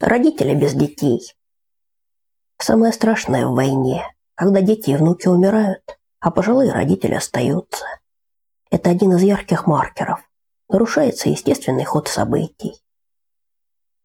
Родители без детей. Самое страшное в войне, когда дети и внуки умирают, а пожилые родители остаются. Это один из ярких маркеров. Нарушается естественный ход событий.